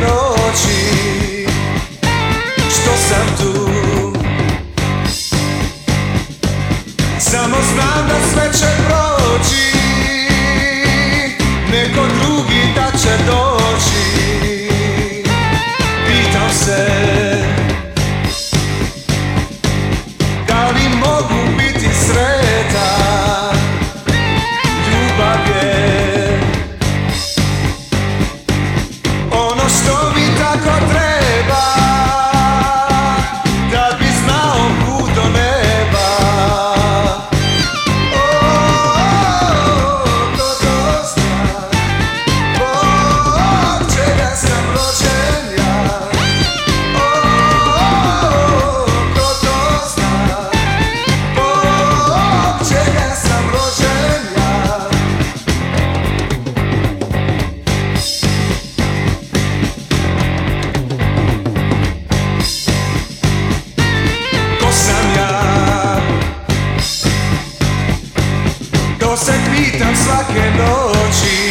noći. Što sam tu pitam svake noći